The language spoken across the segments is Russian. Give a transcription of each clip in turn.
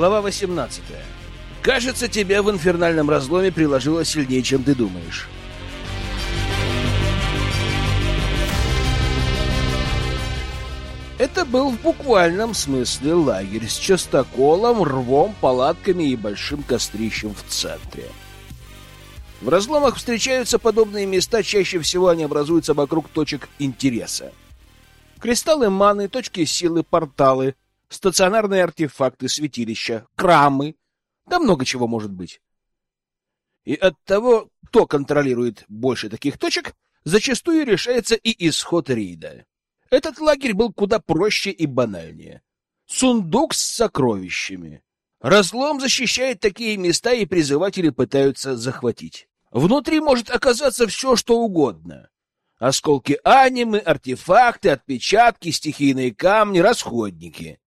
Глава 18. Кажется, тебя в инфернальном разломе приложило сильнее, чем ты думаешь. Это был в буквальном смысле лагерь с частоколом, рвом, палатками и большим кострищем в центре. В разломах встречаются подобные места, чаще всего они образуются вокруг точек интереса. Кристаллы маны, точки силы, порталы, стационарные артефакты, святилища, крамы. Да много чего может быть. И от того, кто контролирует больше таких точек, зачастую решается и исход рейда. Этот лагерь был куда проще и банальнее. Сундук с сокровищами. Разлом защищает такие места, и призыватели пытаются захватить. Внутри может оказаться все, что угодно. Осколки анимы, артефакты, отпечатки, стихийные камни, расходники.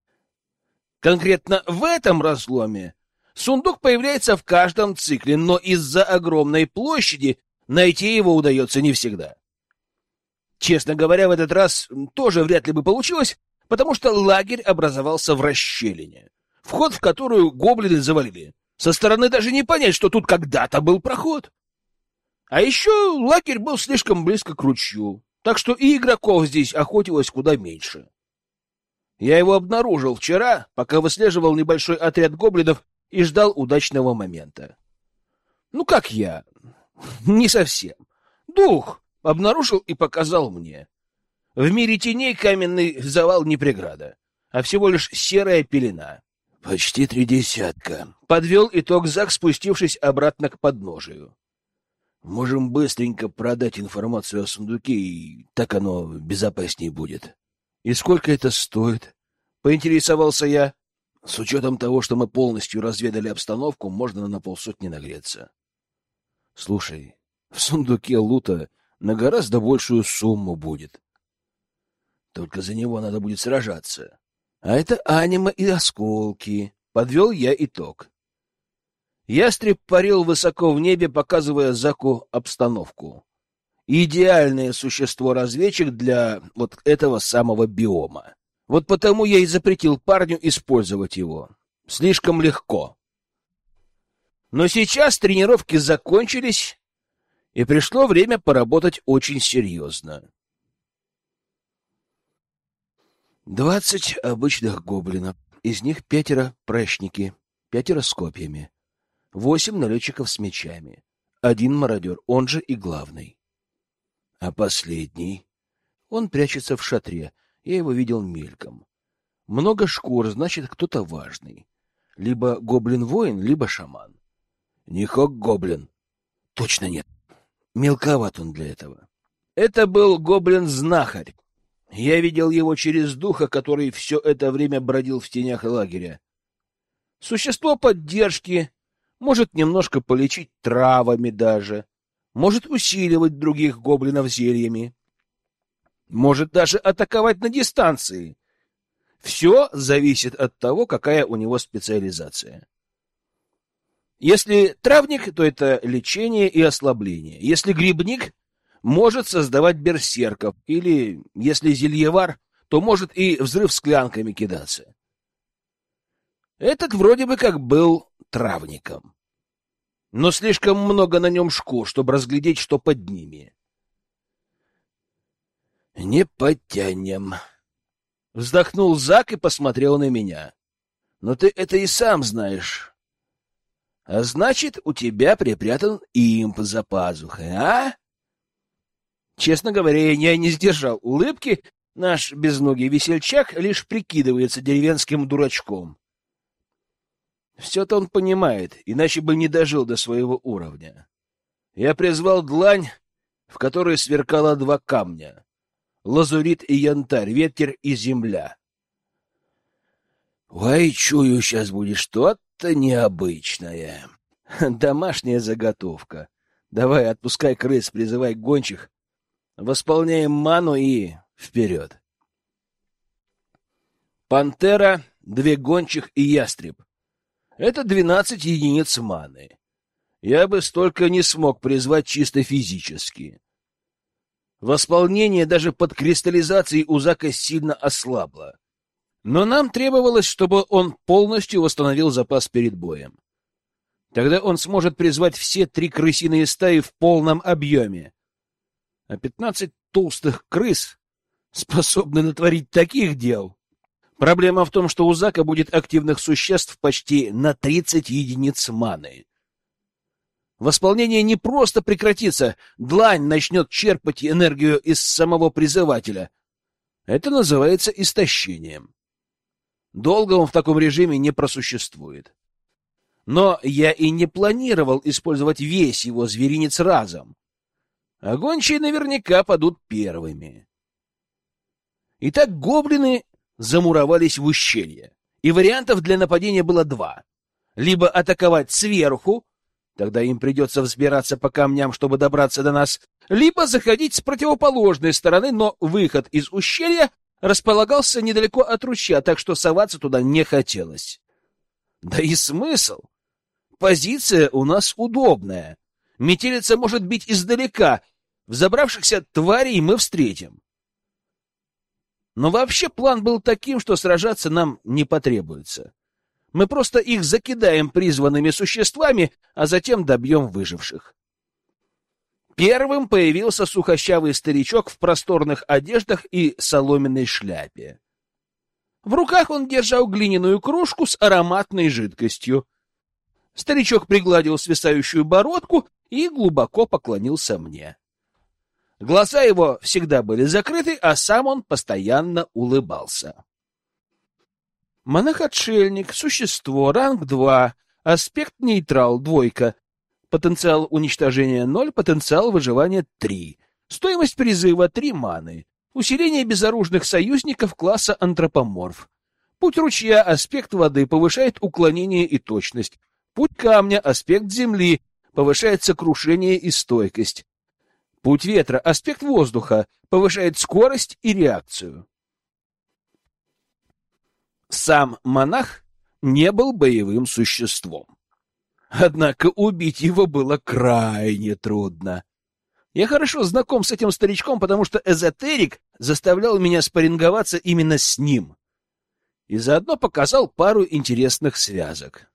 Конкретно в этом разломе сундук появляется в каждом цикле, но из-за огромной площади найти его удается не всегда. Честно говоря, в этот раз тоже вряд ли бы получилось, потому что лагерь образовался в расщелине, вход в которую гоблины завалили. Со стороны даже не понять, что тут когда-то был проход. А еще лагерь был слишком близко к ручью, так что и игроков здесь охотилось куда меньше. Я его обнаружил вчера, пока выслеживал небольшой отряд гоблинов и ждал удачного момента. Ну, как я? Не совсем. Дух обнаружил и показал мне. В мире теней каменный завал не преграда, а всего лишь серая пелена. Почти три десятка. Подвел итог Зак, спустившись обратно к подножию. Можем быстренько продать информацию о сундуке, и так оно безопаснее будет. «И сколько это стоит?» — поинтересовался я. «С учетом того, что мы полностью разведали обстановку, можно на полсотни нагреться». «Слушай, в сундуке лута на гораздо большую сумму будет. Только за него надо будет сражаться. А это анима и осколки». Подвел я итог. Ястреб парил высоко в небе, показывая Заку обстановку идеальное существо-разведчик для вот этого самого биома. Вот потому я и запретил парню использовать его. Слишком легко. Но сейчас тренировки закончились, и пришло время поработать очень серьезно. Двадцать обычных гоблинов, из них пятеро прачники, пятеро с копьями, восемь налетчиков с мечами, один мародер, он же и главный. А последний? Он прячется в шатре. Я его видел мельком. Много шкур, значит, кто-то важный. Либо гоблин-воин, либо шаман. Не хок-гоблин. Точно нет. Мелковат он для этого. Это был гоблин-знахарь. Я видел его через духа, который все это время бродил в тенях лагеря. Существо поддержки, может немножко полечить травами даже может усиливать других гоблинов зельями, может даже атаковать на дистанции. Все зависит от того, какая у него специализация. Если травник, то это лечение и ослабление. Если грибник, может создавать берсерков. Или, если зельевар, то может и взрыв склянками кидаться. Этот вроде бы как был травником но слишком много на нем шкур, чтобы разглядеть, что под ними. — Не потянем. Вздохнул Зак и посмотрел на меня. — Но ты это и сам знаешь. А значит, у тебя припрятан имп за пазухой, а? Честно говоря, я не сдержал улыбки. Наш безногий весельчак лишь прикидывается деревенским дурачком. Все-то он понимает, иначе бы не дожил до своего уровня. Я призвал длань, в которой сверкало два камня — лазурит и янтарь, ветер и земля. Ой, чую, сейчас будет что-то необычное. Домашняя заготовка. Давай, отпускай крыс, призывай гончих. Восполняем ману и вперед. Пантера, две гончих и ястреб. Это двенадцать единиц маны. Я бы столько не смог призвать чисто физически. Восполнение даже под кристаллизацией у Зака сильно ослабло. Но нам требовалось, чтобы он полностью восстановил запас перед боем. Тогда он сможет призвать все три крысиные стаи в полном объеме. А пятнадцать толстых крыс способны натворить таких дел. Проблема в том, что у Зака будет активных существ почти на 30 единиц маны. Восполнение не просто прекратится, длань начнет черпать энергию из самого призывателя. Это называется истощением. Долго он в таком режиме не просуществует. Но я и не планировал использовать весь его зверинец разом. Огончие наверняка падут первыми. Итак, гоблины замуровались в ущелье. И вариантов для нападения было два. Либо атаковать сверху, тогда им придется взбираться по камням, чтобы добраться до нас, либо заходить с противоположной стороны, но выход из ущелья располагался недалеко от ручья, так что соваться туда не хотелось. Да и смысл? Позиция у нас удобная. Метелица может бить издалека. Взобравшихся тварей мы встретим. Но вообще план был таким, что сражаться нам не потребуется. Мы просто их закидаем призванными существами, а затем добьем выживших. Первым появился сухощавый старичок в просторных одеждах и соломенной шляпе. В руках он держал глиняную кружку с ароматной жидкостью. Старичок пригладил свисающую бородку и глубоко поклонился мне. Глаза его всегда были закрыты, а сам он постоянно улыбался. Монах-отшельник, существо, ранг 2, аспект нейтрал, двойка, потенциал уничтожения 0, потенциал выживания 3, стоимость призыва 3 маны, усиление безоружных союзников класса антропоморф. Путь ручья, аспект воды, повышает уклонение и точность. Путь камня, аспект земли, повышает сокрушение и стойкость. Путь ветра, аспект воздуха, повышает скорость и реакцию. Сам монах не был боевым существом. Однако убить его было крайне трудно. Я хорошо знаком с этим старичком, потому что эзотерик заставлял меня спарринговаться именно с ним. И заодно показал пару интересных связок.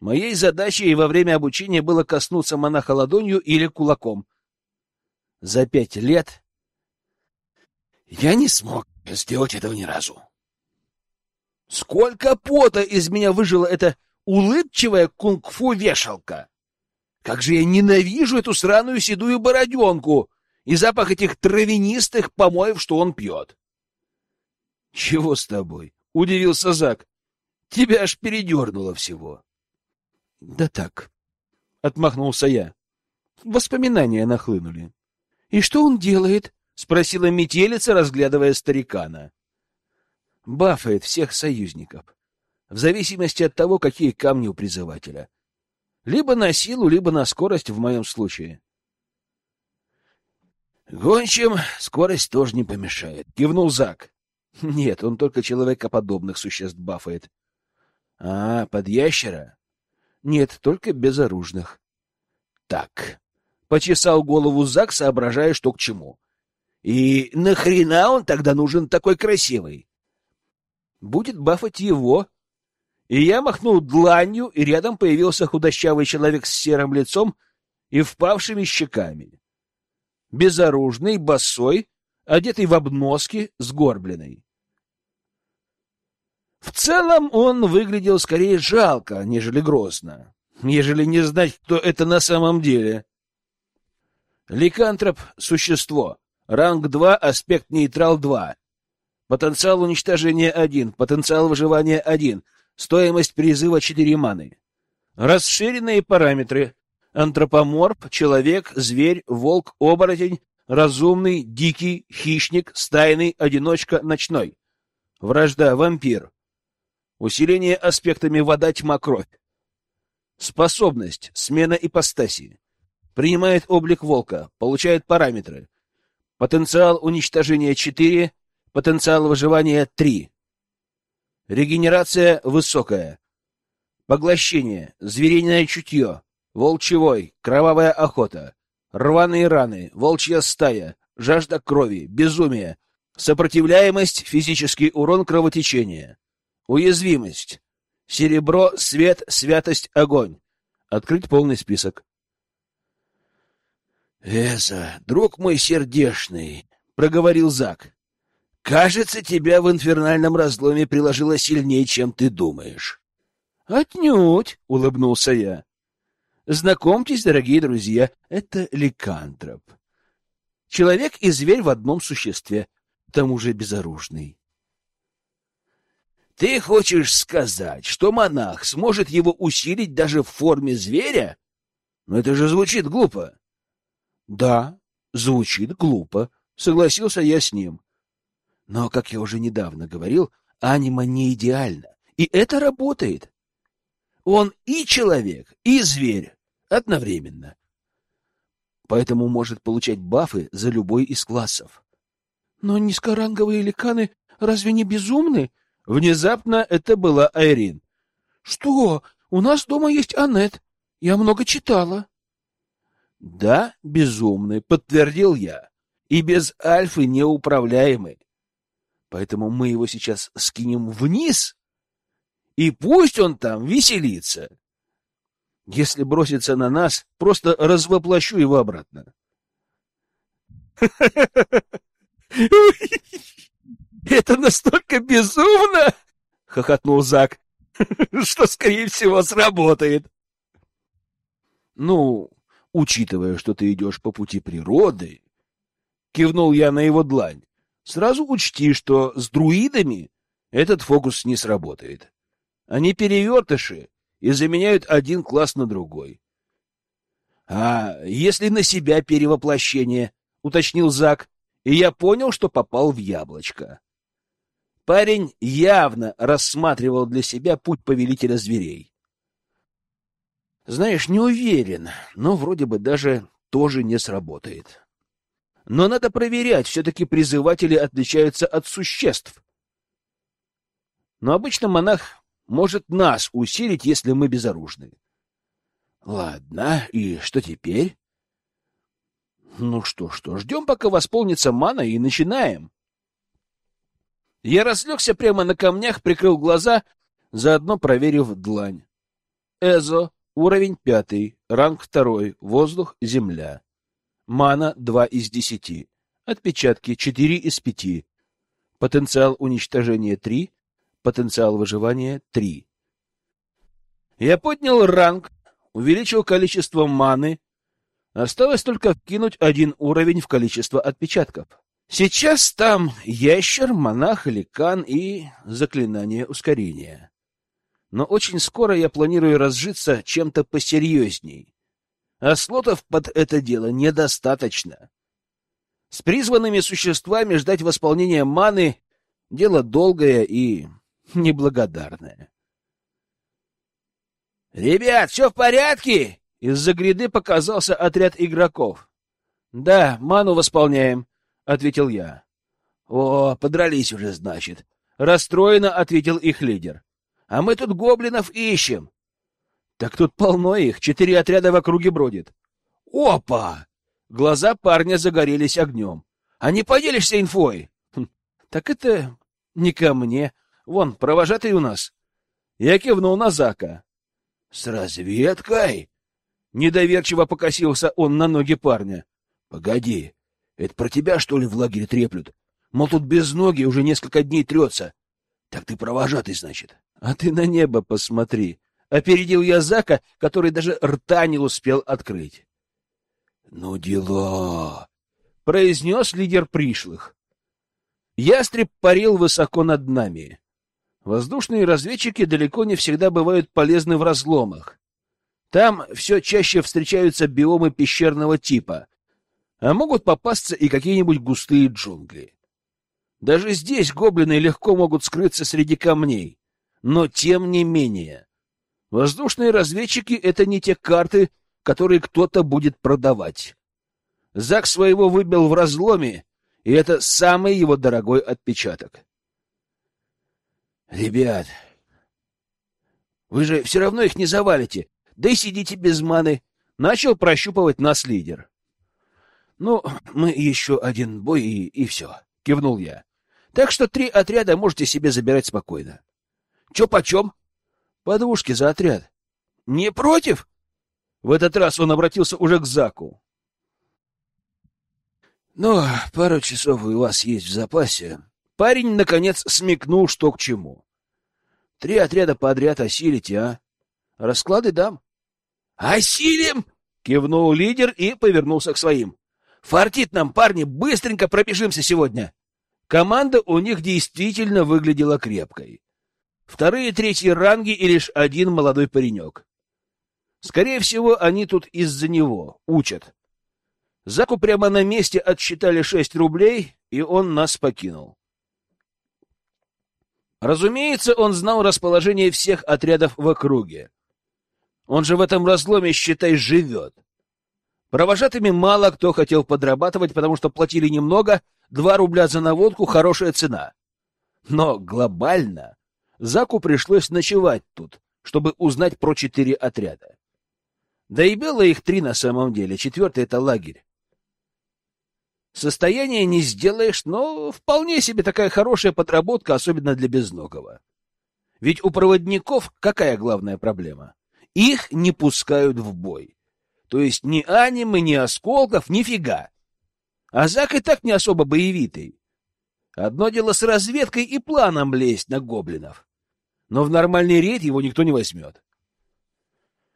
Моей задачей во время обучения было коснуться монаха ладонью или кулаком — за пять лет я не смог сделать этого ни разу. Сколько пота из меня выжила эта улыбчивая кунг-фу вешалка! Как же я ненавижу эту сраную седую бороденку и запах этих травянистых помоев, что он пьет. — Чего с тобой? — удивился Зак. — Тебя аж передернуло всего. — Да так, — отмахнулся я. Воспоминания нахлынули. И что он делает? спросила метелица, разглядывая старикана. Бафает всех союзников, в зависимости от того, какие камни у призывателя. Либо на силу, либо на скорость в моем случае. Гончим скорость тоже не помешает, кивнул Зак. Нет, он только человекоподобных существ бафает. А, под ящера? Нет, только безоружных. Так, Почесал голову Зак, соображая, что к чему. И нахрена он тогда нужен такой красивый? Будет бафать его. И я махнул дланью, и рядом появился худощавый человек с серым лицом и впавшими щеками. Безоружный, босой, одетый в обноски, сгорбленный. В целом он выглядел скорее жалко, нежели грозно, ежели не знать, кто это на самом деле. Ликантроп — существо. Ранг 2, аспект нейтрал 2. Потенциал уничтожения 1, потенциал выживания 1, стоимость призыва 4 маны. Расширенные параметры. Антропоморф, человек, зверь, волк, оборотень, разумный, дикий, хищник, стайный, одиночка, ночной. Вражда, вампир. Усиление аспектами вода, тьма, кровь. Способность, смена ипостаси. Принимает облик волка, получает параметры. Потенциал уничтожения 4, потенциал выживания 3. Регенерация высокая. Поглощение, звериное чутье, волчевой, кровавая охота, рваные раны, волчья стая, жажда крови, безумие, Сопротивляемость, физический урон, кровотечение. Уязвимость. Серебро, свет, святость, огонь. Открыть полный список. «Эза, друг мой сердешный», — проговорил Зак, — «кажется, тебя в инфернальном разломе приложило сильнее, чем ты думаешь». «Отнюдь», — улыбнулся я. «Знакомьтесь, дорогие друзья, это ликантроп. Человек и зверь в одном существе, к тому же безоружный. Ты хочешь сказать, что монах сможет его усилить даже в форме зверя? Но это же звучит глупо. Да, звучит глупо, согласился я с ним. Но, как я уже недавно говорил, анима не идеальна, и это работает. Он и человек, и зверь одновременно поэтому может получать бафы за любой из классов. Но низкоранговые ликаны разве не безумны? Внезапно это была Айрин. Что? У нас дома есть Анет. Я много читала. Да, безумный, подтвердил я. И без Альфы неуправляемый. Поэтому мы его сейчас скинем вниз, и пусть он там веселится. Если бросится на нас, просто развоплощу его обратно. Это настолько безумно, хохотнул Зак, что скорее всего сработает. Ну, учитывая, что ты идешь по пути природы, кивнул я на его длань. Сразу учти, что с друидами этот фокус не сработает. Они перевертыши, и заменяют один класс на другой. — А если на себя перевоплощение? — уточнил Зак, и я понял, что попал в яблочко. Парень явно рассматривал для себя путь повелителя зверей. Знаешь, не уверен, но вроде бы даже тоже не сработает. Но надо проверять, все-таки призыватели отличаются от существ. Но обычно монах может нас усилить, если мы безоружны. Ладно, и что теперь? Ну что, что, ждем, пока восполнится мана, и начинаем. Я разлегся прямо на камнях, прикрыл глаза, заодно проверив длань. Эзо, уровень пятый, ранг второй, воздух, земля. Мана два из десяти. Отпечатки четыре из пяти. Потенциал уничтожения три, потенциал выживания — 3. Я поднял ранг, увеличил количество маны. Осталось только вкинуть один уровень в количество отпечатков. Сейчас там ящер, монах, ликан и заклинание ускорения. Но очень скоро я планирую разжиться чем-то посерьезней. А слотов под это дело недостаточно. С призванными существами ждать восполнения маны — дело долгое и неблагодарная. «Ребят, все в порядке?» Из-за гряды показался отряд игроков. «Да, ману восполняем», — ответил я. «О, подрались уже, значит», — расстроенно ответил их лидер. «А мы тут гоблинов ищем». «Так тут полно их, четыре отряда в округе бродит». «Опа!» Глаза парня загорелись огнем. «А не поделишься инфой?» хм, «Так это не ко мне», Вон, провожатый у нас. Я кивнул на Зака. — С разведкой? Недоверчиво покосился он на ноги парня. — Погоди, это про тебя, что ли, в лагере треплют? Мол, тут без ноги уже несколько дней трется. Так ты провожатый, значит. А ты на небо посмотри. Опередил я Зака, который даже рта не успел открыть. — Ну, дела! — произнес лидер пришлых. Ястреб парил высоко над нами. Воздушные разведчики далеко не всегда бывают полезны в разломах. Там все чаще встречаются биомы пещерного типа, а могут попасться и какие-нибудь густые джунгли. Даже здесь гоблины легко могут скрыться среди камней, но тем не менее. Воздушные разведчики — это не те карты, которые кто-то будет продавать. Зак своего выбил в разломе, и это самый его дорогой отпечаток. Ребят, вы же все равно их не завалите, да и сидите без маны. Начал прощупывать нас лидер. Ну, мы еще один бой и, и все, кивнул я. Так что три отряда можете себе забирать спокойно. Че почем? По двушке за отряд. Не против? В этот раз он обратился уже к Заку. Ну, пару часов у вас есть в запасе. Парень, наконец, смекнул, что к чему. Три отряда подряд осилите, а? Расклады дам. Осилим! Кивнул лидер и повернулся к своим. Фартит нам, парни, быстренько пробежимся сегодня. Команда у них действительно выглядела крепкой. Вторые третьи ранги и лишь один молодой паренек. Скорее всего, они тут из-за него учат. Заку прямо на месте отсчитали шесть рублей, и он нас покинул. Разумеется, он знал расположение всех отрядов в округе. Он же в этом разломе, считай, живет. Провожатыми мало кто хотел подрабатывать, потому что платили немного, два рубля за наводку — хорошая цена. Но глобально Заку пришлось ночевать тут, чтобы узнать про четыре отряда. Да и было их три на самом деле, четвертый — это лагерь. Состояние не сделаешь, но вполне себе такая хорошая подработка, особенно для безногого. Ведь у проводников какая главная проблема? Их не пускают в бой. То есть ни анимы, ни осколков, нифига. А Зак и так не особо боевитый. Одно дело с разведкой и планом лезть на гоблинов. Но в нормальный рейд его никто не возьмет.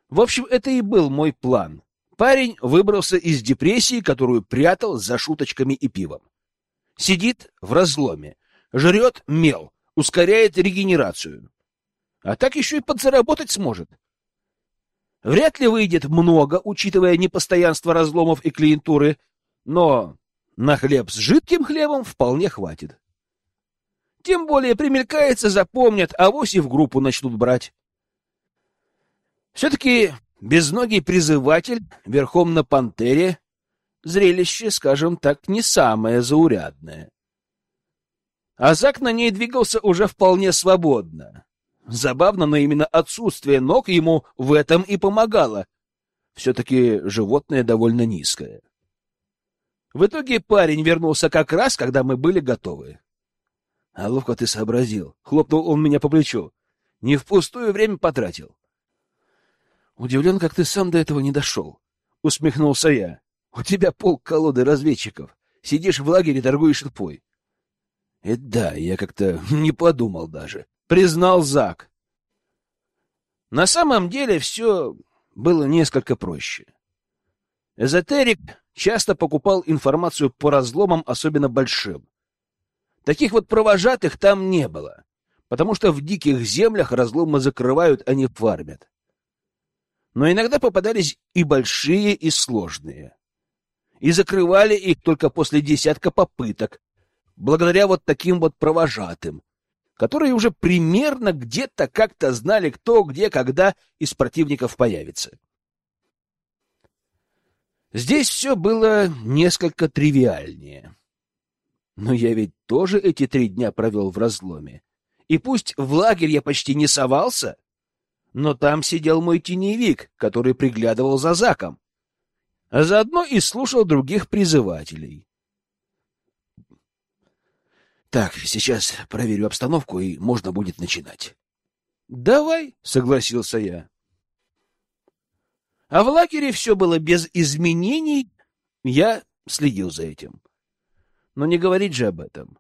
В общем, это и был мой план. Парень выбрался из депрессии, которую прятал за шуточками и пивом. Сидит в разломе, жрет мел, ускоряет регенерацию. А так еще и подзаработать сможет. Вряд ли выйдет много, учитывая непостоянство разломов и клиентуры, но на хлеб с жидким хлебом вполне хватит. Тем более примелькается, запомнят, а вось и в группу начнут брать. Все-таки безногий призыватель верхом на пантере — зрелище, скажем так, не самое заурядное. Азак на ней двигался уже вполне свободно. Забавно, но именно отсутствие ног ему в этом и помогало. Все-таки животное довольно низкое. В итоге парень вернулся как раз, когда мы были готовы. — А ловко ты сообразил. Хлопнул он меня по плечу. Не впустую время потратил. — Удивлен, как ты сам до этого не дошел. — усмехнулся я. — У тебя полк колоды разведчиков. Сидишь в лагере, торгуешь инфой. — Это да, я как-то не подумал даже признал Зак. На самом деле все было несколько проще. Эзотерик часто покупал информацию по разломам, особенно большим. Таких вот провожатых там не было, потому что в диких землях разломы закрывают, а не фармят. Но иногда попадались и большие, и сложные. И закрывали их только после десятка попыток, благодаря вот таким вот провожатым, которые уже примерно где-то как-то знали, кто, где, когда из противников появится. Здесь все было несколько тривиальнее. Но я ведь тоже эти три дня провел в разломе. И пусть в лагерь я почти не совался, но там сидел мой теневик, который приглядывал за Заком, а заодно и слушал других призывателей. Так, сейчас проверю обстановку, и можно будет начинать. Давай, согласился я. А в лагере все было без изменений. Я следил за этим. Но не говорить же об этом.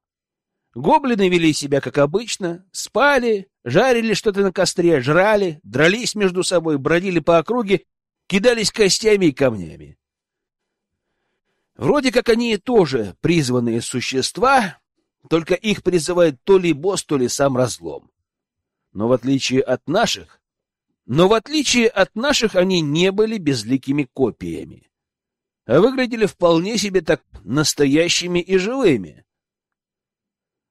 Гоблины вели себя как обычно, спали, жарили что-то на костре, жрали, дрались между собой, бродили по округе, кидались костями и камнями. Вроде как они тоже призванные существа, только их призывает то ли босс, то ли сам разлом. Но в отличие от наших, но в отличие от наших они не были безликими копиями, а выглядели вполне себе так настоящими и живыми.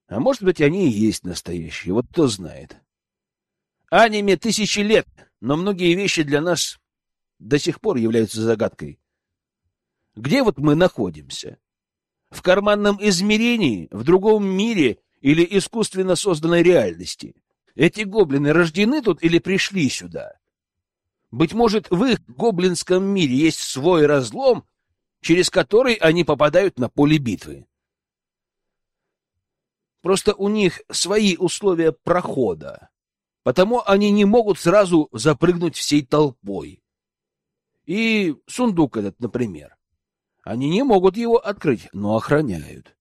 А может быть, они и есть настоящие, вот кто знает. Аниме тысячи лет, но многие вещи для нас до сих пор являются загадкой. Где вот мы находимся? В карманном измерении, в другом мире или искусственно созданной реальности. Эти гоблины рождены тут или пришли сюда? Быть может, в их гоблинском мире есть свой разлом, через который они попадают на поле битвы. Просто у них свои условия прохода. Потому они не могут сразу запрыгнуть всей толпой. И сундук этот, например. Они не могут его открыть, но охраняют.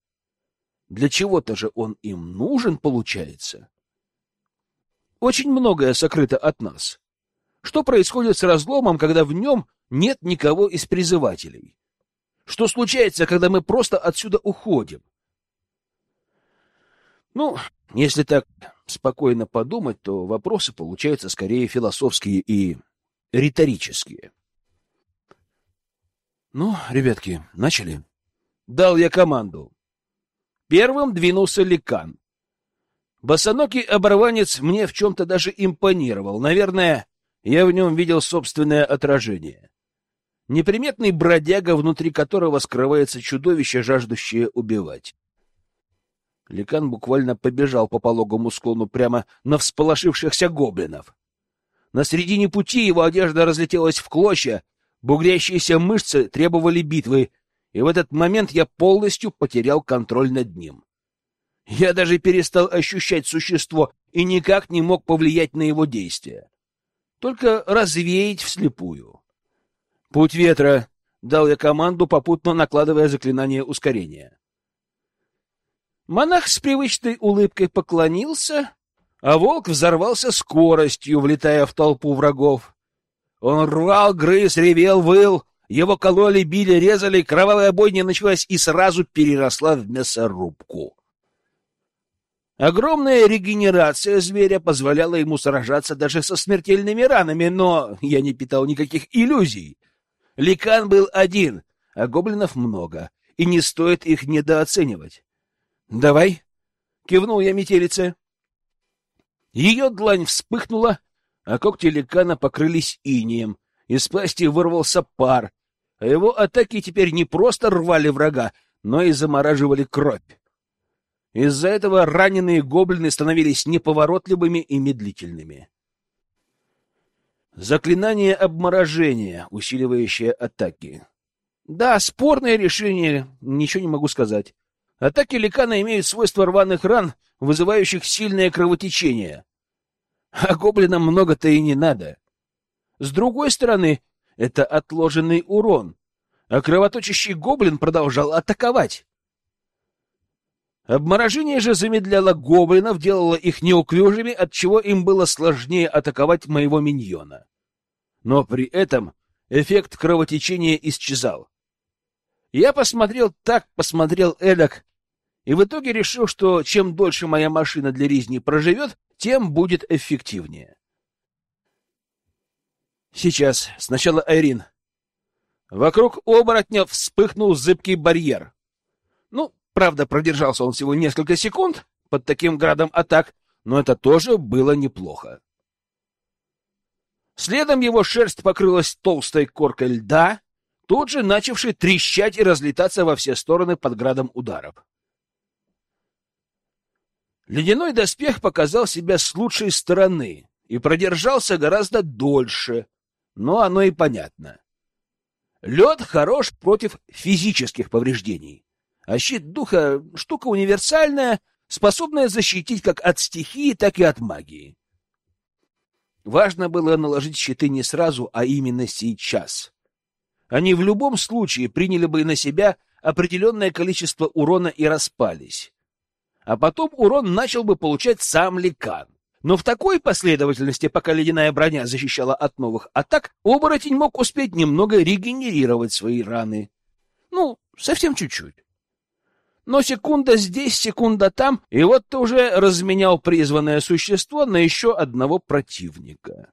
Для чего-то же он им нужен, получается. Очень многое сокрыто от нас. Что происходит с разломом, когда в нем нет никого из призывателей? Что случается, когда мы просто отсюда уходим? Ну, если так спокойно подумать, то вопросы получаются скорее философские и риторические. Ну, ребятки, начали. Дал я команду. Первым двинулся Ликан. Босоногий оборванец мне в чем-то даже импонировал. Наверное, я в нем видел собственное отражение. Неприметный бродяга, внутри которого скрывается чудовище, жаждущее убивать. Ликан буквально побежал по пологому склону прямо на всполошившихся гоблинов. На середине пути его одежда разлетелась в клочья, бугрящиеся мышцы требовали битвы, и в этот момент я полностью потерял контроль над ним. Я даже перестал ощущать существо и никак не мог повлиять на его действия. Только развеять вслепую. «Путь ветра!» — дал я команду, попутно накладывая заклинание ускорения. Монах с привычной улыбкой поклонился, а волк взорвался скоростью, влетая в толпу врагов. Он рвал, грыз, ревел, выл, его кололи, били, резали, кровавая бойня началась и сразу переросла в мясорубку. Огромная регенерация зверя позволяла ему сражаться даже со смертельными ранами, но я не питал никаких иллюзий. Ликан был один, а гоблинов много, и не стоит их недооценивать. «Давай!» — кивнул я метелице. Ее длань вспыхнула, а когти ликана покрылись инием, из пасти вырвался пар, а его атаки теперь не просто рвали врага, но и замораживали кровь. Из-за этого раненые гоблины становились неповоротливыми и медлительными. Заклинание обморожения, усиливающее атаки. Да, спорное решение, ничего не могу сказать. Атаки ликана имеют свойство рваных ран, вызывающих сильное кровотечение. А гоблинам много-то и не надо. С другой стороны, это отложенный урон, а кровоточащий гоблин продолжал атаковать. Обморожение же замедляло гоблинов, делало их неуклюжими, отчего им было сложнее атаковать моего миньона. Но при этом эффект кровотечения исчезал. Я посмотрел так, посмотрел эдак, и в итоге решил, что чем дольше моя машина для резни проживет, тем будет эффективнее. Сейчас. Сначала Айрин. Вокруг оборотня вспыхнул зыбкий барьер. Ну, правда, продержался он всего несколько секунд под таким градом атак, но это тоже было неплохо. Следом его шерсть покрылась толстой коркой льда, тут же начавшей трещать и разлетаться во все стороны под градом ударов. Ледяной доспех показал себя с лучшей стороны и продержался гораздо дольше, но оно и понятно. Лед хорош против физических повреждений, а щит духа — штука универсальная, способная защитить как от стихии, так и от магии. Важно было наложить щиты не сразу, а именно сейчас. Они в любом случае приняли бы на себя определенное количество урона и распались а потом урон начал бы получать сам Ликан. Но в такой последовательности, пока ледяная броня защищала от новых атак, оборотень мог успеть немного регенерировать свои раны. Ну, совсем чуть-чуть. Но секунда здесь, секунда там, и вот ты уже разменял призванное существо на еще одного противника.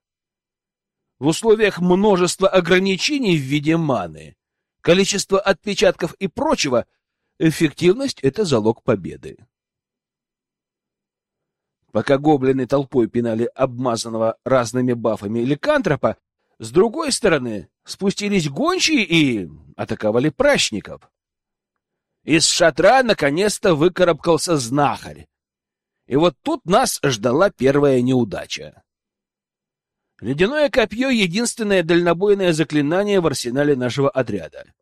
В условиях множества ограничений в виде маны, количества отпечатков и прочего, эффективность — это залог победы. Пока гоблины толпой пинали обмазанного разными бафами ликантропа, с другой стороны спустились гончие и атаковали прачников. Из шатра наконец-то выкарабкался знахарь. И вот тут нас ждала первая неудача. Ледяное копье — единственное дальнобойное заклинание в арсенале нашего отряда.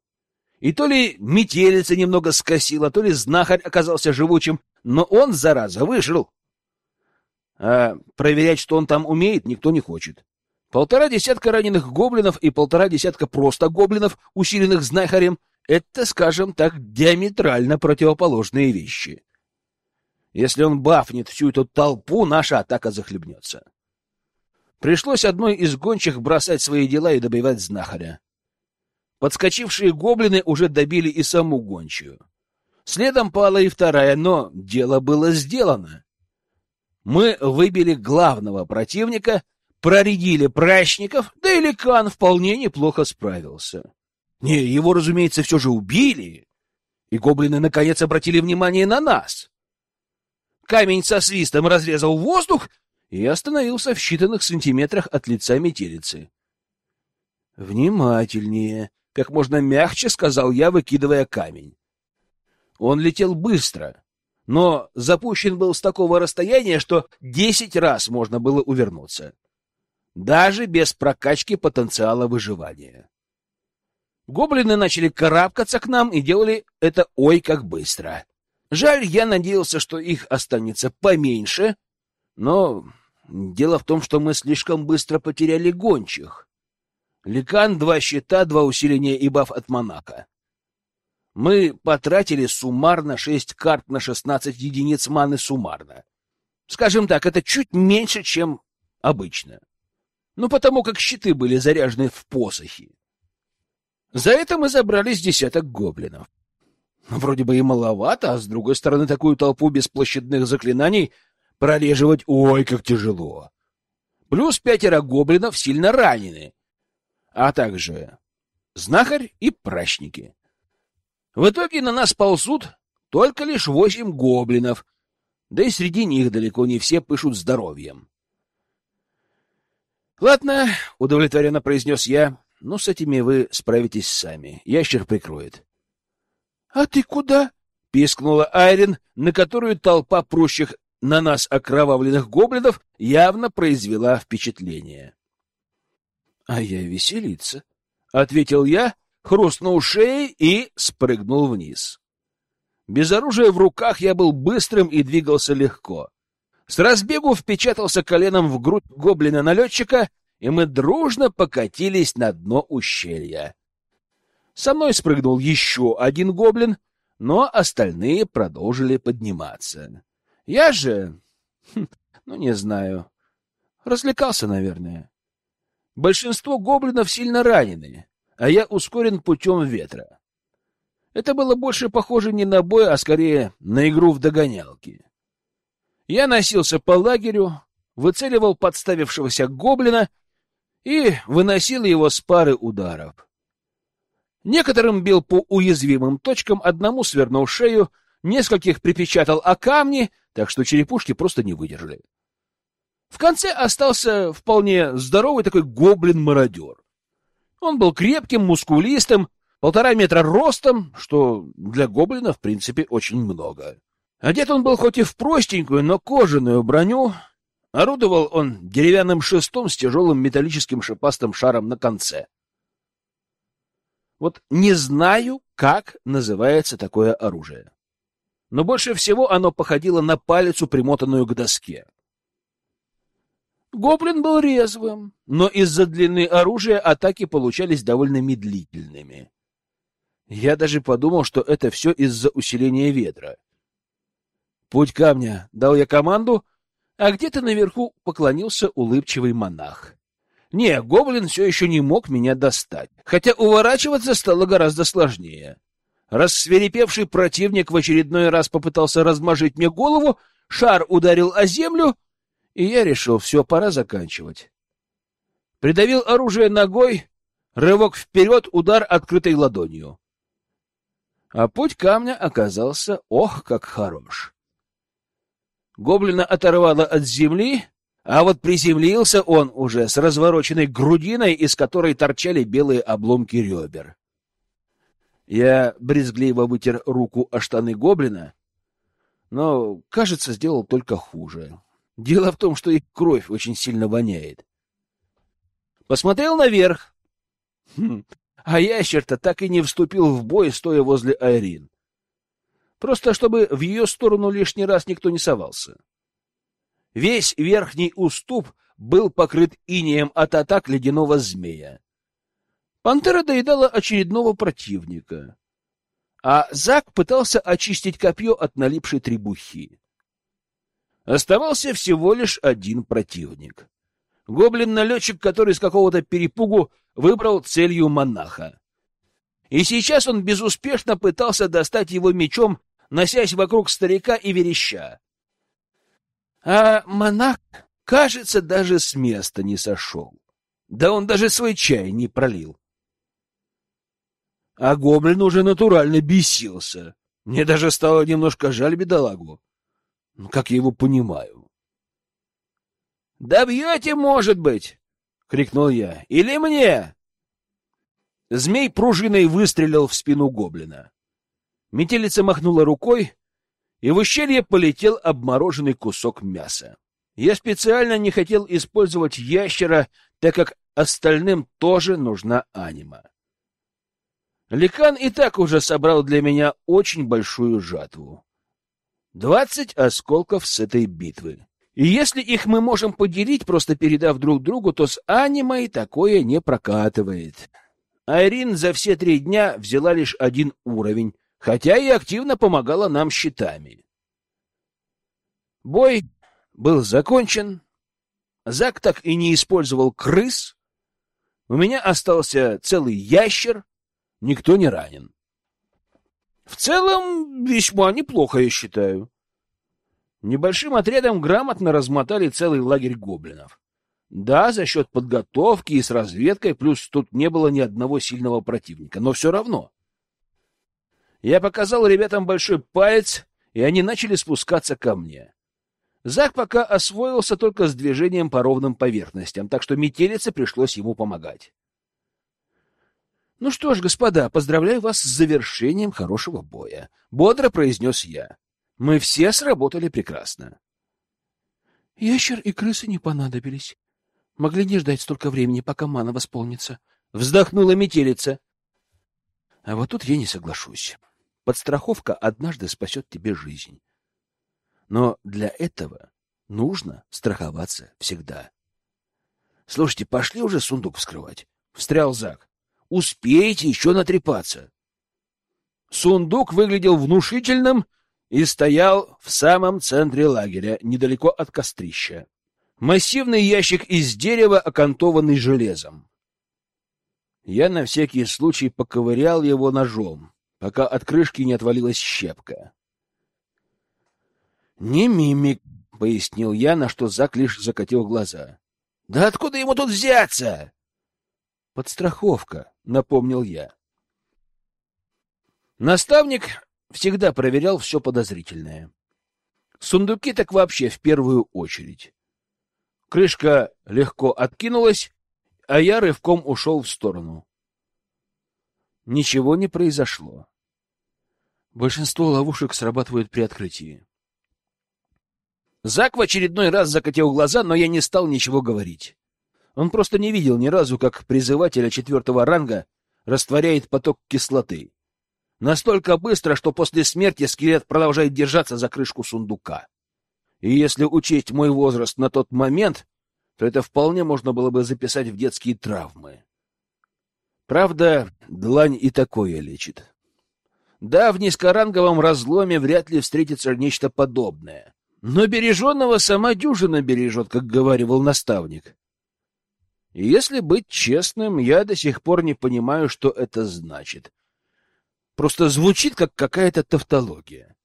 И то ли метелица немного скосила, то ли знахарь оказался живучим, но он, зараза, выжил. А проверять, что он там умеет, никто не хочет. Полтора десятка раненых гоблинов и полтора десятка просто гоблинов, усиленных знахарем, это, скажем так, диаметрально противоположные вещи. Если он бафнет всю эту толпу, наша атака захлебнется. Пришлось одной из гончих бросать свои дела и добивать знахаря. Подскочившие гоблины уже добили и саму гончую. Следом пала и вторая, но дело было сделано. Мы выбили главного противника, проредили прачников, да и Ликан вполне неплохо справился. Не, его, разумеется, все же убили, и гоблины наконец обратили внимание на нас. Камень со свистом разрезал воздух и остановился в считанных сантиметрах от лица метелицы. «Внимательнее!» — как можно мягче сказал я, выкидывая камень. Он летел быстро, но запущен был с такого расстояния, что десять раз можно было увернуться. Даже без прокачки потенциала выживания. Гоблины начали карабкаться к нам и делали это ой как быстро. Жаль, я надеялся, что их останется поменьше, но дело в том, что мы слишком быстро потеряли гончих. Ликан, два щита, два усиления и баф от Монако. Мы потратили суммарно шесть карт на шестнадцать единиц маны суммарно. Скажем так, это чуть меньше, чем обычно. Ну, потому как щиты были заряжены в посохи. За это мы забрали с десяток гоблинов. Вроде бы и маловато, а с другой стороны, такую толпу бесплощадных заклинаний прореживать ой, как тяжело. Плюс пятеро гоблинов сильно ранены, а также знахарь и прачники. В итоге на нас ползут только лишь восемь гоблинов, да и среди них далеко не все пышут здоровьем. — Ладно, — удовлетворенно произнес я, — ну, с этими вы справитесь сами. Ящер прикроет. — А ты куда? — пискнула Айрин, на которую толпа прущих на нас окровавленных гоблинов явно произвела впечатление. — А я веселиться, — ответил я, хрустнул шеей и спрыгнул вниз. Без оружия в руках я был быстрым и двигался легко. С разбегу впечатался коленом в грудь гоблина-налетчика — и мы дружно покатились на дно ущелья. Со мной спрыгнул еще один гоблин, но остальные продолжили подниматься. Я же... Хм, ну, не знаю. Развлекался, наверное. Большинство гоблинов сильно ранены, а я ускорен путем ветра. Это было больше похоже не на бой, а скорее на игру в догонялки. Я носился по лагерю, выцеливал подставившегося гоблина и выносил его с пары ударов. Некоторым бил по уязвимым точкам, одному свернул шею, нескольких припечатал о камни, так что черепушки просто не выдержали. В конце остался вполне здоровый такой гоблин-мародер. Он был крепким, мускулистым, полтора метра ростом, что для гоблина, в принципе, очень много. Одет он был хоть и в простенькую, но кожаную броню, Орудовал он деревянным шестом с тяжелым металлическим шипастым шаром на конце. Вот не знаю, как называется такое оружие. Но больше всего оно походило на палицу, примотанную к доске. Гоблин был резвым, но из-за длины оружия атаки получались довольно медлительными. Я даже подумал, что это все из-за усиления ветра. Путь камня дал я команду — а где-то наверху поклонился улыбчивый монах. Не, гоблин все еще не мог меня достать, хотя уворачиваться стало гораздо сложнее. Рассверепевший противник в очередной раз попытался размажить мне голову, шар ударил о землю, и я решил, все, пора заканчивать. Придавил оружие ногой, рывок вперед, удар открытой ладонью. А путь камня оказался, ох, как хорош. Гоблина оторвало от земли, а вот приземлился он уже с развороченной грудиной, из которой торчали белые обломки ребер. Я брезгливо вытер руку о штаны гоблина, но, кажется, сделал только хуже. Дело в том, что их кровь очень сильно воняет. Посмотрел наверх. Хм, А ящер-то так и не вступил в бой, стоя возле Айрин. Просто чтобы в ее сторону лишний раз никто не совался. Весь верхний уступ был покрыт инеем от атак ледяного змея. Пантера доедала очередного противника, а Зак пытался очистить копье от налипшей требухи. Оставался всего лишь один противник. Гоблин-налетчик, который с какого-то перепугу выбрал целью монаха. И сейчас он безуспешно пытался достать его мечом, носясь вокруг старика и вереща. А монах, кажется, даже с места не сошел. Да он даже свой чай не пролил. А гоблин уже натурально бесился. Мне даже стало немножко жаль бедолагу. Ну, как я его понимаю. «Добьете, может быть!» — крикнул я. «Или мне?» Змей пружиной выстрелил в спину гоблина. Метелица махнула рукой, и в ущелье полетел обмороженный кусок мяса. Я специально не хотел использовать ящера, так как остальным тоже нужна анима. Ликан и так уже собрал для меня очень большую жатву. Двадцать осколков с этой битвы. И если их мы можем поделить, просто передав друг другу, то с анимой такое не прокатывает. Айрин за все три дня взяла лишь один уровень, хотя и активно помогала нам щитами. Бой был закончен. Зак так и не использовал крыс. У меня остался целый ящер. Никто не ранен. В целом, весьма неплохо, я считаю. Небольшим отрядом грамотно размотали целый лагерь гоблинов. Да, за счет подготовки и с разведкой, плюс тут не было ни одного сильного противника, но все равно. Я показал ребятам большой палец, и они начали спускаться ко мне. Зак пока освоился только с движением по ровным поверхностям, так что метелице пришлось ему помогать. — Ну что ж, господа, поздравляю вас с завершением хорошего боя, — бодро произнес я. Мы все сработали прекрасно. Ящер и крысы не понадобились. Могли не ждать столько времени, пока мана восполнится. Вздохнула метелица. А вот тут я не соглашусь. Подстраховка однажды спасет тебе жизнь. Но для этого нужно страховаться всегда. Слушайте, пошли уже сундук вскрывать. Встрял Зак. Успеете еще натрепаться. Сундук выглядел внушительным и стоял в самом центре лагеря, недалеко от кострища. Массивный ящик из дерева, окантованный железом. Я на всякий случай поковырял его ножом, пока от крышки не отвалилась щепка. «Не мимик», — пояснил я, на что Зак лишь закатил глаза. «Да откуда ему тут взяться?» «Подстраховка», — напомнил я. Наставник всегда проверял все подозрительное. Сундуки так вообще в первую очередь. Крышка легко откинулась, а я рывком ушел в сторону. Ничего не произошло. Большинство ловушек срабатывают при открытии. Зак в очередной раз закатил глаза, но я не стал ничего говорить. Он просто не видел ни разу, как призывателя четвертого ранга растворяет поток кислоты. Настолько быстро, что после смерти скелет продолжает держаться за крышку сундука. И если учесть мой возраст на тот момент, то это вполне можно было бы записать в детские травмы. Правда, длань и такое лечит. Да, в низкоранговом разломе вряд ли встретится нечто подобное. Но береженного сама дюжина бережет, как говаривал наставник. И если быть честным, я до сих пор не понимаю, что это значит — Просто звучит, как какая-то тавтология.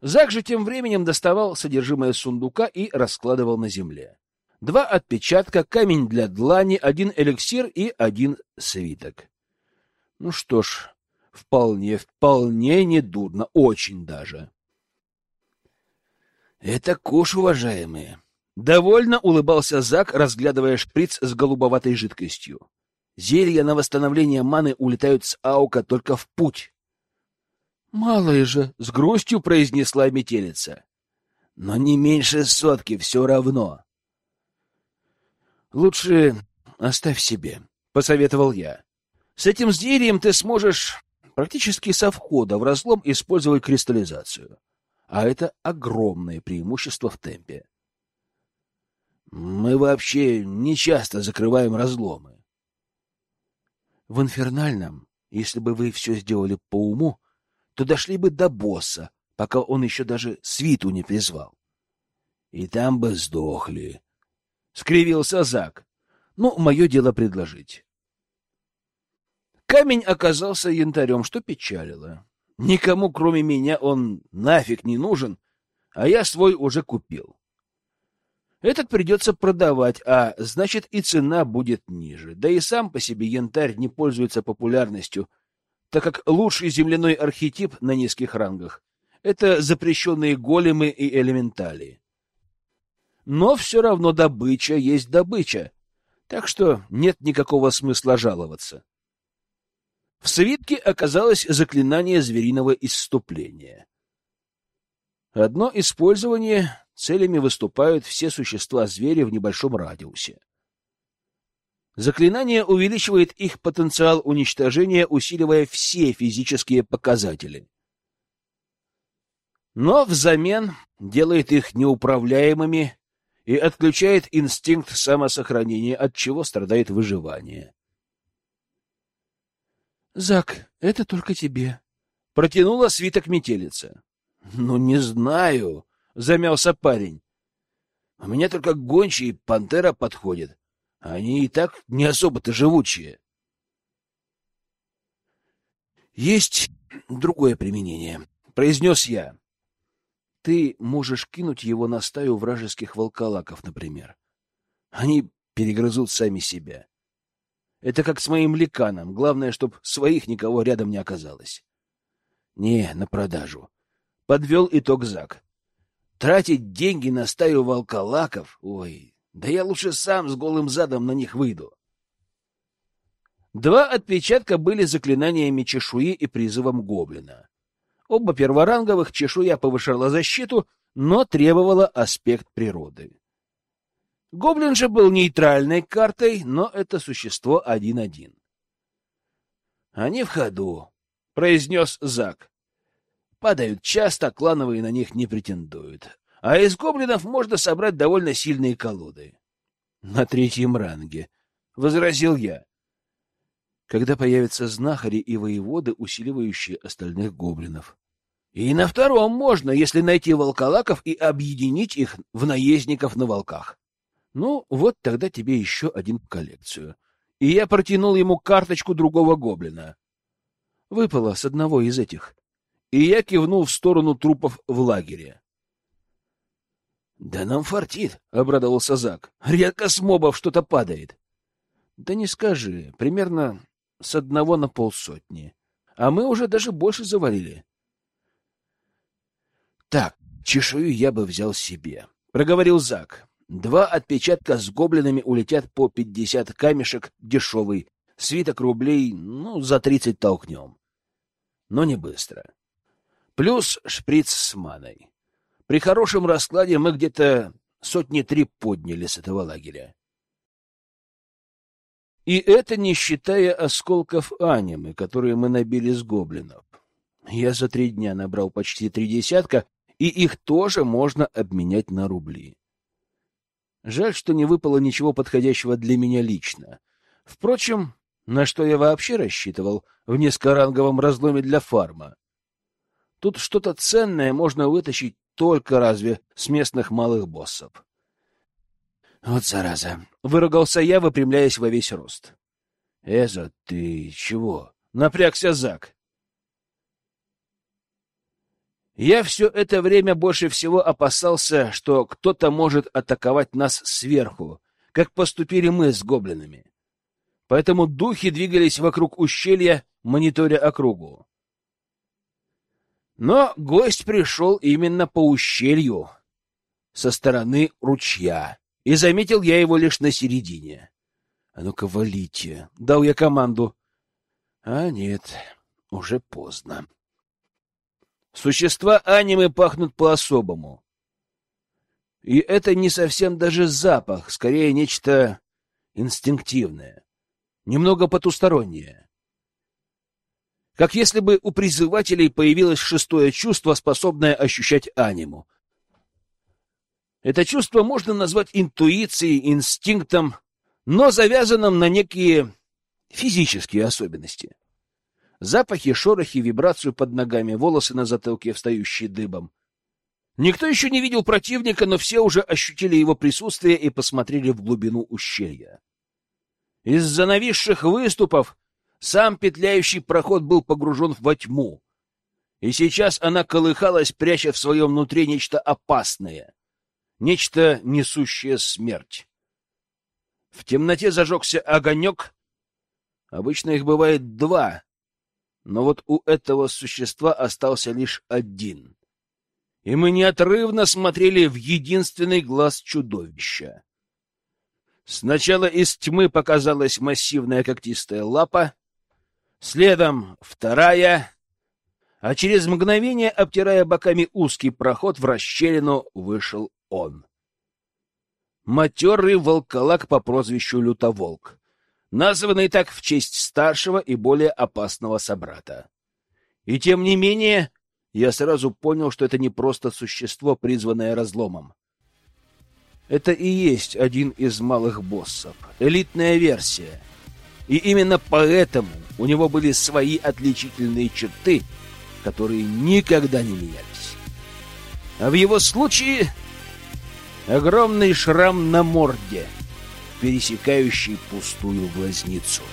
Зак же тем временем доставал содержимое сундука и раскладывал на земле. Два отпечатка, камень для длани, один эликсир и один свиток. Ну что ж, вполне, вполне недурно, очень даже. Это куш, уважаемые. Довольно улыбался Зак, разглядывая шприц с голубоватой жидкостью. Зелья на восстановление маны улетают с аука только в путь. «Малые же!» — с грустью произнесла метелица. «Но не меньше сотки все равно». «Лучше оставь себе», — посоветовал я. С этим зельем ты сможешь практически со входа в разлом использовать кристаллизацию. А это огромное преимущество в темпе. Мы вообще не часто закрываем разломы. В инфернальном, если бы вы все сделали по уму, то дошли бы до босса, пока он еще даже свиту не призвал. И там бы сдохли. Скривился Зак. Ну, мое дело предложить. Камень оказался янтарем, что печалило. Никому, кроме меня, он нафиг не нужен, а я свой уже купил. Этот придется продавать, а значит и цена будет ниже. Да и сам по себе янтарь не пользуется популярностью, так как лучший земляной архетип на низких рангах — это запрещенные големы и элементали. Но все равно добыча есть добыча, так что нет никакого смысла жаловаться. В свитке оказалось заклинание звериного исступления. Одно использование целями выступают все существа зверя в небольшом радиусе. Заклинание увеличивает их потенциал уничтожения, усиливая все физические показатели. Но взамен делает их неуправляемыми и отключает инстинкт самосохранения, от чего страдает выживание. Зак, это только тебе. Протянула свиток метелица. Ну, не знаю, замялся парень. У меня только гончие и пантера подходят. Они и так не особо-то живучие. Есть другое применение, произнес я. Ты можешь кинуть его на стаю вражеских волколаков, например. Они перегрызут сами себя. Это как с моим ликаном. Главное, чтоб своих никого рядом не оказалось. Не, на продажу. Подвел итог Зак. Тратить деньги на стаю волколаков? Ой, да я лучше сам с голым задом на них выйду. Два отпечатка были заклинаниями чешуи и призывом гоблина. Оба перворанговых чешуя повышала защиту, но требовала аспект природы. Гоблин же был нейтральной картой, но это существо один-один. «Они в ходу», — произнес Зак. «Падают часто, клановые на них не претендуют. А из гоблинов можно собрать довольно сильные колоды». «На третьем ранге», — возразил я. «Когда появятся знахари и воеводы, усиливающие остальных гоблинов». «И на втором можно, если найти волколаков и объединить их в наездников на волках». Ну, вот тогда тебе еще один в коллекцию. И я протянул ему карточку другого гоблина. Выпало с одного из этих. И я кивнул в сторону трупов в лагере. — Да нам фартит, — обрадовался Зак. — Редко с мобов что-то падает. — Да не скажи, примерно с одного на полсотни. А мы уже даже больше завалили. — Так, чешую я бы взял себе, — проговорил Зак. Два отпечатка с гоблинами улетят по пятьдесят камешек дешевый, свиток рублей, ну, за тридцать толкнем. Но не быстро. Плюс шприц с маной. При хорошем раскладе мы где-то сотни три подняли с этого лагеря. И это не считая осколков анимы, которые мы набили с гоблинов. Я за три дня набрал почти три десятка, и их тоже можно обменять на рубли. Жаль, что не выпало ничего подходящего для меня лично. Впрочем, на что я вообще рассчитывал в низкоранговом разломе для фарма? Тут что-то ценное можно вытащить только разве с местных малых боссов. Вот зараза! Выругался я, выпрямляясь во весь рост. Эза, ты чего? Напрягся Зак. Я все это время больше всего опасался, что кто-то может атаковать нас сверху, как поступили мы с гоблинами. Поэтому духи двигались вокруг ущелья, мониторя округу. Но гость пришел именно по ущелью, со стороны ручья, и заметил я его лишь на середине. — А ну-ка, валите! — дал я команду. А нет, уже поздно. Существа анимы пахнут по-особому. И это не совсем даже запах, скорее нечто инстинктивное, немного потустороннее. Как если бы у призывателей появилось шестое чувство, способное ощущать аниму. Это чувство можно назвать интуицией, инстинктом, но завязанным на некие физические особенности. Запахи, шорохи, вибрацию под ногами, волосы на затылке, встающие дыбом. Никто еще не видел противника, но все уже ощутили его присутствие и посмотрели в глубину ущелья. Из-за нависших выступов сам петляющий проход был погружен во тьму, и сейчас она колыхалась, пряча в своем внутри нечто опасное, нечто несущее смерть. В темноте зажегся огонек. Обычно их бывает два, но вот у этого существа остался лишь один. И мы неотрывно смотрели в единственный глаз чудовища. Сначала из тьмы показалась массивная когтистая лапа, следом вторая, а через мгновение, обтирая боками узкий проход в расщелину, вышел он. Матерый волколак по прозвищу Лютоволк, названный так в честь старшего и более опасного собрата. И тем не менее, я сразу понял, что это не просто существо, призванное разломом. Это и есть один из малых боссов, элитная версия. И именно поэтому у него были свои отличительные черты, которые никогда не менялись. А в его случае огромный шрам на морде, пересекающий пустую глазницу —